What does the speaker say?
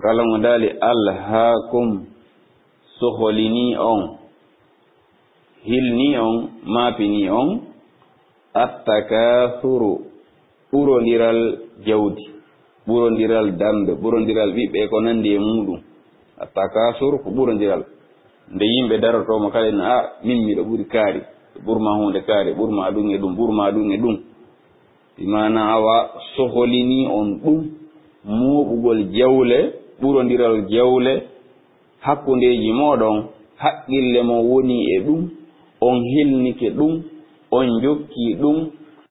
kala mo dali alhaakum soholini on hilni on maapini on attakasuru ɓurodiral jawdi ɓurodiral dambe ɓurodiral ɓiɓɓe ko nandi e muɗum. Attakasuru ko ɓurodiral. Nde yimɓe darotoma kala en a min miɗo ɓuuri kaari ɓurma hunde kaari ɓurma ɗum e ɗum ɓurma ɗum. E ɗum imana awa soholini on ɗum muɓugol jawle ɓurodiral jawle hakkundeji moɗon haqqille mo woni e ɗum on hilnike ɗum on jokki ɗum